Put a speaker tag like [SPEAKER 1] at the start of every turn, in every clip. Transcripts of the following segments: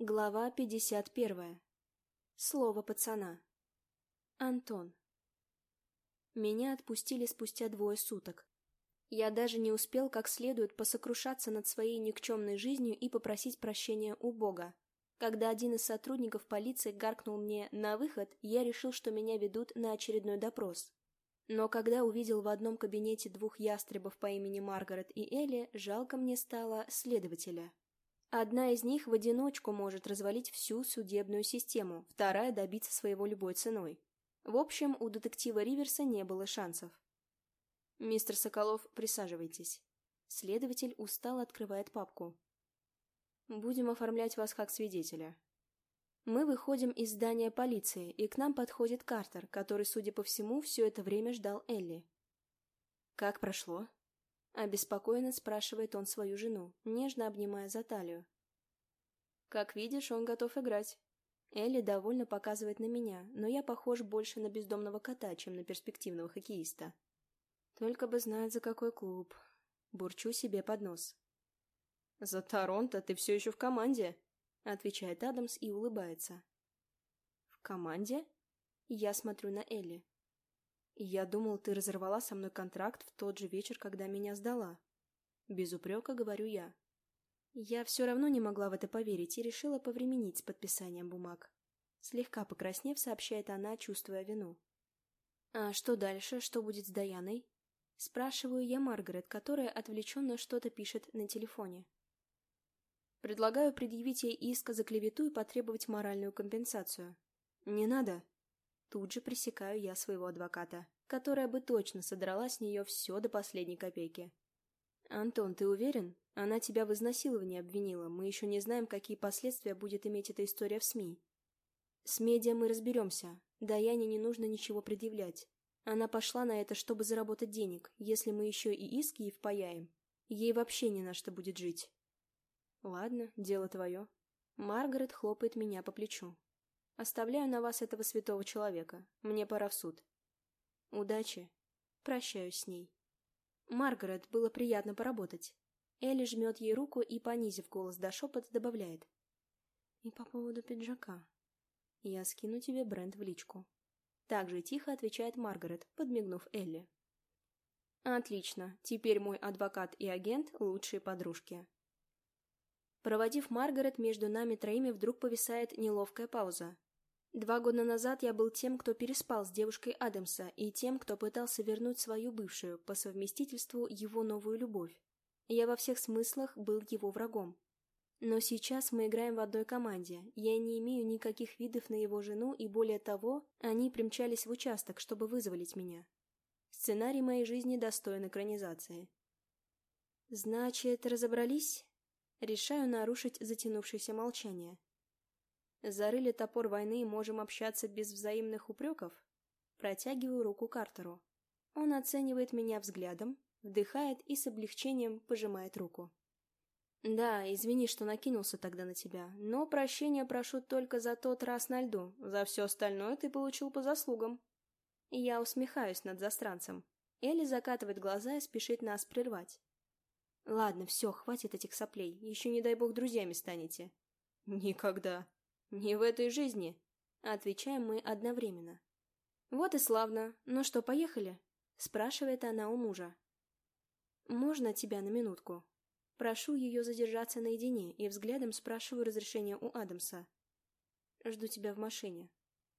[SPEAKER 1] Глава 51. Слово пацана. Антон. Меня отпустили спустя двое суток. Я даже не успел как следует посокрушаться над своей никчемной жизнью и попросить прощения у Бога. Когда один из сотрудников полиции гаркнул мне на выход, я решил, что меня ведут на очередной допрос. Но когда увидел в одном кабинете двух ястребов по имени Маргарет и Элли, жалко мне стало следователя. Одна из них в одиночку может развалить всю судебную систему, вторая добиться своего любой ценой. В общем, у детектива Риверса не было шансов. «Мистер Соколов, присаживайтесь». Следователь устало открывает папку. «Будем оформлять вас как свидетеля». Мы выходим из здания полиции, и к нам подходит Картер, который, судя по всему, все это время ждал Элли. «Как прошло?» Обеспокоенно спрашивает он свою жену, нежно обнимая за талию. Как видишь, он готов играть. Элли довольно показывает на меня, но я похож больше на бездомного кота, чем на перспективного хоккеиста. Только бы знать, за какой клуб. Бурчу себе под нос. «За Торонто ты все еще в команде», — отвечает Адамс и улыбается. «В команде?» Я смотрю на Элли. «Я думал, ты разорвала со мной контракт в тот же вечер, когда меня сдала». Без упрека говорю я. Я все равно не могла в это поверить и решила повременить с подписанием бумаг. Слегка покраснев, сообщает она, чувствуя вину. «А что дальше? Что будет с Даяной?» Спрашиваю я Маргарет, которая отвлеченно что-то пишет на телефоне. Предлагаю предъявить ей иск за клевету и потребовать моральную компенсацию. «Не надо», Тут же пресекаю я своего адвоката, которая бы точно содрала с нее все до последней копейки. «Антон, ты уверен? Она тебя в изнасиловании обвинила. Мы еще не знаем, какие последствия будет иметь эта история в СМИ. С медиа мы разберемся. Даяне не нужно ничего предъявлять. Она пошла на это, чтобы заработать денег. Если мы еще и иск ей впаяем, ей вообще не на что будет жить». «Ладно, дело твое». Маргарет хлопает меня по плечу. Оставляю на вас этого святого человека. Мне пора в суд. Удачи. Прощаюсь с ней. Маргарет, было приятно поработать. Элли жмет ей руку и, понизив голос до шепота, добавляет. И по поводу пиджака. Я скину тебе бренд в личку. Так же тихо отвечает Маргарет, подмигнув Элли. Отлично. Теперь мой адвокат и агент – лучшие подружки. Проводив Маргарет, между нами троими вдруг повисает неловкая пауза. Два года назад я был тем, кто переспал с девушкой Адамса, и тем, кто пытался вернуть свою бывшую, по совместительству его новую любовь. Я во всех смыслах был его врагом. Но сейчас мы играем в одной команде, я не имею никаких видов на его жену, и более того, они примчались в участок, чтобы вызволить меня. Сценарий моей жизни достоин экранизации. Значит, разобрались? Решаю нарушить затянувшееся молчание. Зарыли топор войны и можем общаться без взаимных упреков? Протягиваю руку Картеру. Он оценивает меня взглядом, вдыхает и с облегчением пожимает руку. «Да, извини, что накинулся тогда на тебя, но прощения прошу только за тот раз на льду, за все остальное ты получил по заслугам». Я усмехаюсь над застранцем. Элли закатывает глаза и спешит нас прервать. «Ладно, все, хватит этих соплей, еще не дай бог друзьями станете». «Никогда», «Не в этой жизни», — отвечаем мы одновременно. «Вот и славно. Ну что, поехали?» — спрашивает она у мужа. «Можно тебя на минутку?» Прошу ее задержаться наедине и взглядом спрашиваю разрешения у Адамса. «Жду тебя в машине».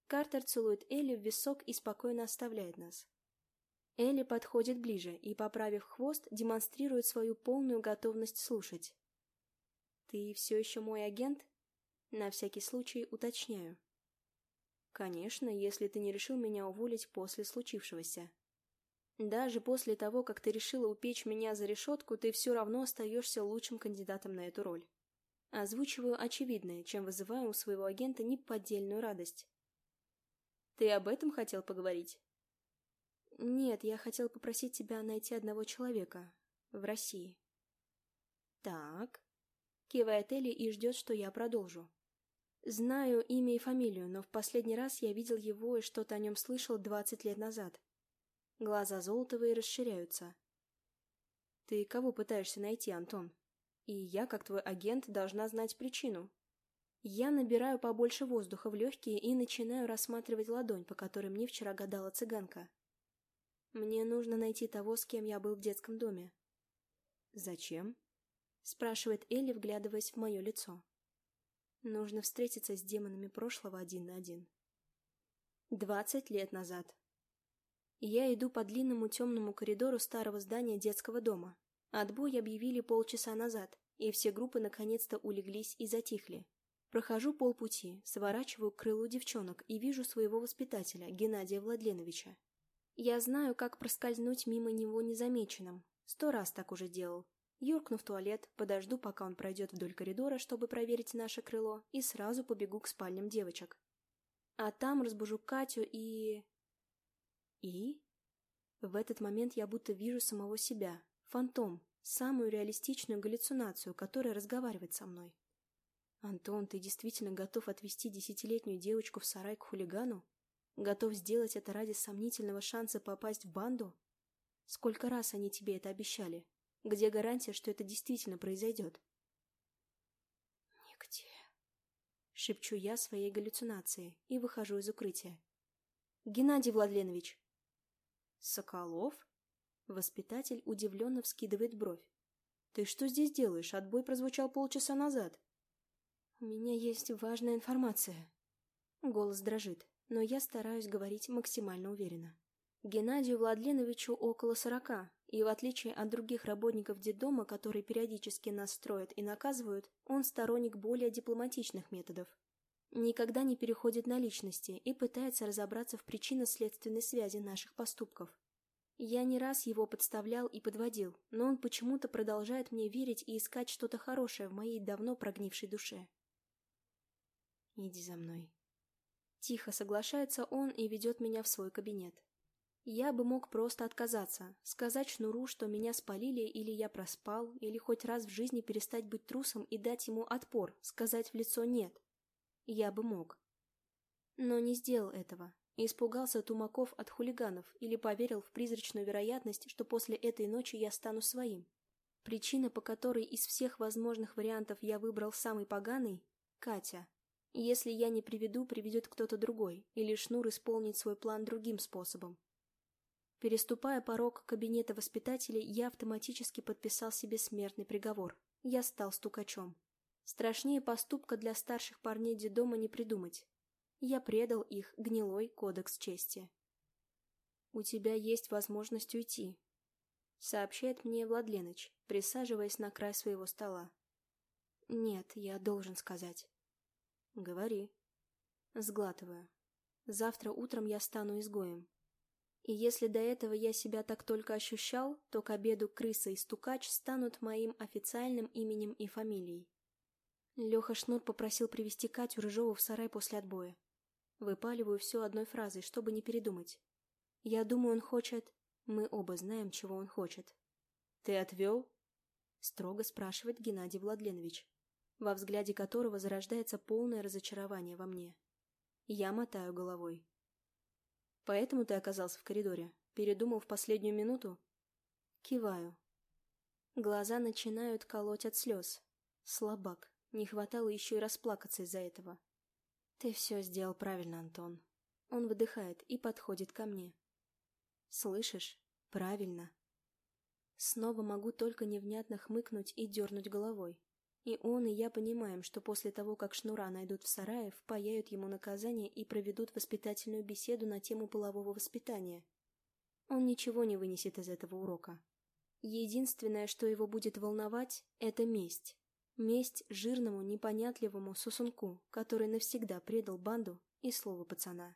[SPEAKER 1] Картер целует Элли в висок и спокойно оставляет нас. Элли подходит ближе и, поправив хвост, демонстрирует свою полную готовность слушать. «Ты все еще мой агент?» На всякий случай уточняю. Конечно, если ты не решил меня уволить после случившегося. Даже после того, как ты решила упечь меня за решетку, ты все равно остаешься лучшим кандидатом на эту роль. Озвучиваю очевидное, чем вызываю у своего агента неподдельную радость. Ты об этом хотел поговорить? Нет, я хотел попросить тебя найти одного человека. В России. Так. Кивает Элли и ждет, что я продолжу. Знаю имя и фамилию, но в последний раз я видел его и что-то о нем слышал двадцать лет назад. Глаза Золотовые расширяются. Ты кого пытаешься найти, Антон? И я, как твой агент, должна знать причину. Я набираю побольше воздуха в легкие и начинаю рассматривать ладонь, по которой мне вчера гадала цыганка. Мне нужно найти того, с кем я был в детском доме. «Зачем?» — спрашивает Элли, вглядываясь в мое лицо. Нужно встретиться с демонами прошлого один на один. Двадцать лет назад. Я иду по длинному темному коридору старого здания детского дома. Отбой объявили полчаса назад, и все группы наконец-то улеглись и затихли. Прохожу полпути, сворачиваю к крылу девчонок и вижу своего воспитателя, Геннадия Владленовича. Я знаю, как проскользнуть мимо него незамеченным. Сто раз так уже делал. Юркну в туалет, подожду, пока он пройдет вдоль коридора, чтобы проверить наше крыло, и сразу побегу к спальням девочек. А там разбужу Катю и... И? В этот момент я будто вижу самого себя, фантом, самую реалистичную галлюцинацию, которая разговаривает со мной. «Антон, ты действительно готов отвезти десятилетнюю девочку в сарай к хулигану? Готов сделать это ради сомнительного шанса попасть в банду? Сколько раз они тебе это обещали? Где гарантия, что это действительно произойдет? «Нигде», — шепчу я своей галлюцинации и выхожу из укрытия. «Геннадий Владленович!» «Соколов?» Воспитатель удивленно вскидывает бровь. «Ты что здесь делаешь? Отбой прозвучал полчаса назад». «У меня есть важная информация». Голос дрожит, но я стараюсь говорить максимально уверенно. Геннадию Владленовичу около сорока, и в отличие от других работников детдома, которые периодически нас строят и наказывают, он сторонник более дипломатичных методов. Никогда не переходит на личности и пытается разобраться в причинно-следственной связи наших поступков. Я не раз его подставлял и подводил, но он почему-то продолжает мне верить и искать что-то хорошее в моей давно прогнившей душе. «Иди за мной». Тихо соглашается он и ведет меня в свой кабинет. Я бы мог просто отказаться, сказать Шнуру, что меня спалили или я проспал, или хоть раз в жизни перестать быть трусом и дать ему отпор, сказать в лицо «нет». Я бы мог. Но не сделал этого. Испугался тумаков от хулиганов или поверил в призрачную вероятность, что после этой ночи я стану своим. Причина, по которой из всех возможных вариантов я выбрал самый поганый — Катя. Если я не приведу, приведет кто-то другой, или Шнур исполнит свой план другим способом. Переступая порог кабинета воспитателей, я автоматически подписал себе смертный приговор. Я стал стукачом. Страшнее поступка для старших парней детдома не придумать. Я предал их гнилой кодекс чести. «У тебя есть возможность уйти», — сообщает мне Владленыч, присаживаясь на край своего стола. «Нет, я должен сказать». «Говори». Сглатываю. «Завтра утром я стану изгоем. И если до этого я себя так только ощущал, то к обеду крыса и стукач станут моим официальным именем и фамилией. Леха Шнур попросил привести Катю Рыжову в сарай после отбоя. Выпаливаю все одной фразой, чтобы не передумать. Я думаю, он хочет... Мы оба знаем, чего он хочет. «Ты отвел?» Строго спрашивает Геннадий Владленович, во взгляде которого зарождается полное разочарование во мне. Я мотаю головой. Поэтому ты оказался в коридоре? Передумал в последнюю минуту? Киваю. Глаза начинают колоть от слез. Слабак. Не хватало еще и расплакаться из-за этого. Ты все сделал правильно, Антон. Он выдыхает и подходит ко мне. Слышишь? Правильно. Снова могу только невнятно хмыкнуть и дернуть головой. И он, и я понимаем, что после того, как Шнура найдут в сарае, впаяют ему наказание и проведут воспитательную беседу на тему полового воспитания. Он ничего не вынесет из этого урока. Единственное, что его будет волновать, это месть. Месть жирному, непонятливому сосунку, который навсегда предал банду и слово пацана.